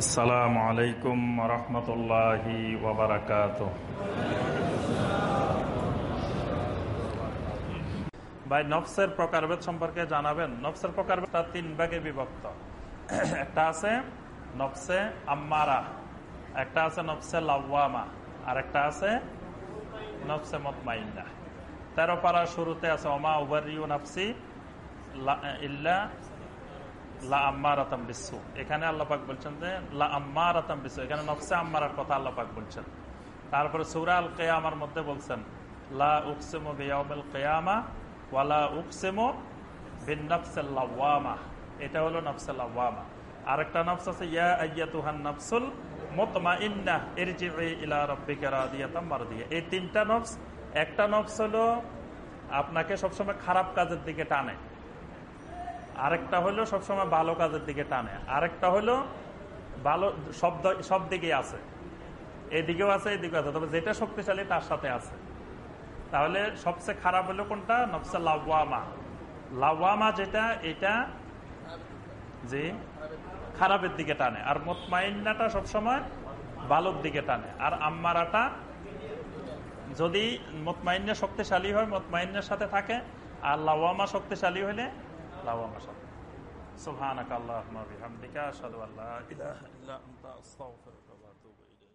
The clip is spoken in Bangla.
আসসালামু আলাইকুম রহমতুল্লাহি ওবরাকাত ভাই, নফসের প্রকারভেদ সম্পর্কে জানাবেন? নফসের প্রকারভেদটা তিন ভাগে বিভক্ত। একটা আছে নফসে আম্মারা, একটা আছে নফসে লাওয়ামা, আর একটা আছে নফসে মতমাইন্না। তেরো পাড়ার শুরুতে আছে, ওমা উবারিউ নফসি ইল্লা লা বিশ্বু এখানে আল্লাপাক বলছেন যে, লা আম্মারাতাম বিশ্বু এখানে নফসে আম্মারার কথা আল্লাপাক বলছেন। তারপরে সুরা কেয়ামার মধ্যে বলছেন, লা ওয়ালা নফসেল এটা হলো নফসেল আরেকটা আছে, ইয়া আইয়াতুহান নফসুল মুতমাইন্না ইরজিই ইলা মারদিয়া। এই তিনটা একটা হলো আপনাকে সবসময় খারাপ কাজের দিকে টানে। আরেকটা হলো সবসময় ভালো কাজের দিকে টানে। আরেকটা হলো ভালো সব সব দিকেই আছে। এদিকেও আছে এদিকেও আছে। তবে যেটা শক্তিশালী তার সাথে আছে। তাহলে সবচেয়ে খারাপ হলো কোনটা? নফসে লাওয়ামা। লাওয়ামা যেটা, এটা যে খারাপের দিকে টানে। আর মোতমাইন্নাটা সবসময় ভালোর দিকে টানে। আর আম্মারাটা যদি মোতমাইন্না শক্তিশালী হয়, মোতমাইন্নের সাথে থাকে। আর লাওয়ামা শক্তিশালী হলে اللهم صل. سبحانك اللهم وبحمدك أشهد أن لا إله إلا أنت أستغفرك وأتوب إليك.